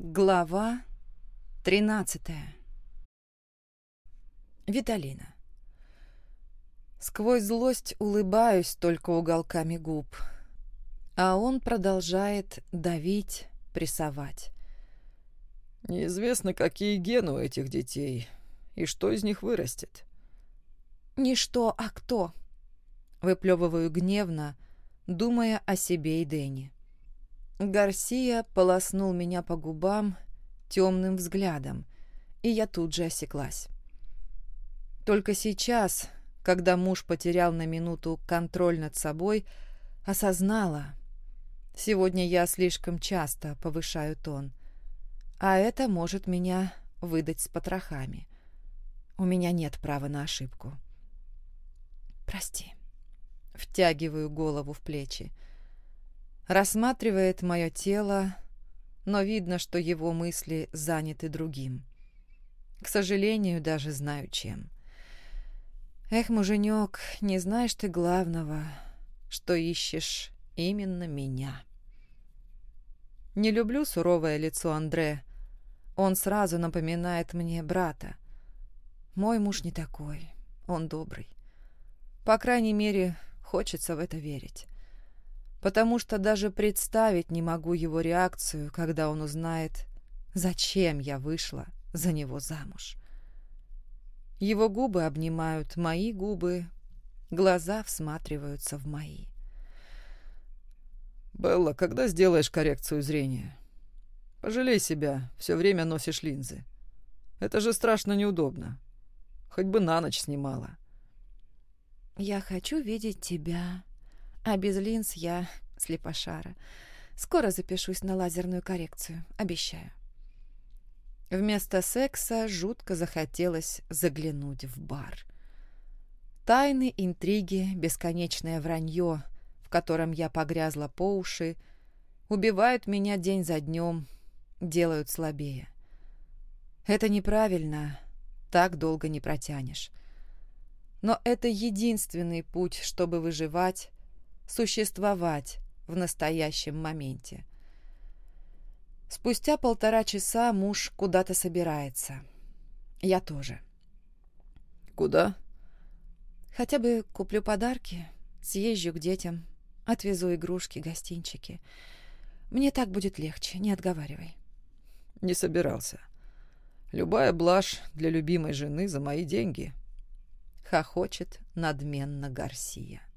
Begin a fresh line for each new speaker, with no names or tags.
Глава 13 Виталина. Сквозь злость улыбаюсь только уголками губ, а он продолжает давить, прессовать.
Неизвестно, какие гены у этих детей и что из них вырастет.
«Не что, а кто?» Выплевываю гневно, думая о себе и Дэнни. Гарсия полоснул меня по губам темным взглядом, и я тут же осеклась. Только сейчас, когда муж потерял на минуту контроль над собой, осознала. Сегодня я слишком часто повышаю тон, а это может меня выдать с потрохами. У меня нет права на ошибку. Прости. Втягиваю голову в плечи рассматривает мое тело, но видно, что его мысли заняты другим. К сожалению, даже знаю чем. Эх, муженек, не знаешь ты главного, что ищешь именно меня. Не люблю суровое лицо Андре. Он сразу напоминает мне брата. Мой муж не такой, он добрый. По крайней мере, хочется в это верить потому что даже представить не могу его реакцию, когда он узнает, зачем я вышла за него замуж. Его губы обнимают мои губы, глаза всматриваются в мои.
«Белла, когда сделаешь коррекцию зрения? Пожалей себя, все время носишь линзы. Это же страшно неудобно. Хоть бы на ночь снимала».
«Я хочу видеть тебя», а без линз я слепошара. Скоро запишусь на лазерную коррекцию, обещаю. Вместо секса жутко захотелось заглянуть в бар. Тайны, интриги, бесконечное вранье, в котором я погрязла по уши, убивают меня день за днем, делают слабее. Это неправильно, так долго не протянешь. Но это единственный путь, чтобы выживать, существовать в настоящем моменте. Спустя полтора часа муж куда-то собирается. Я тоже.
«Куда?»
«Хотя бы куплю подарки, съезжу к детям, отвезу игрушки, гостинчики. Мне так будет легче, не отговаривай».
«Не собирался. Любая блажь для любимой жены за мои деньги», —
хохочет надменно Гарсия.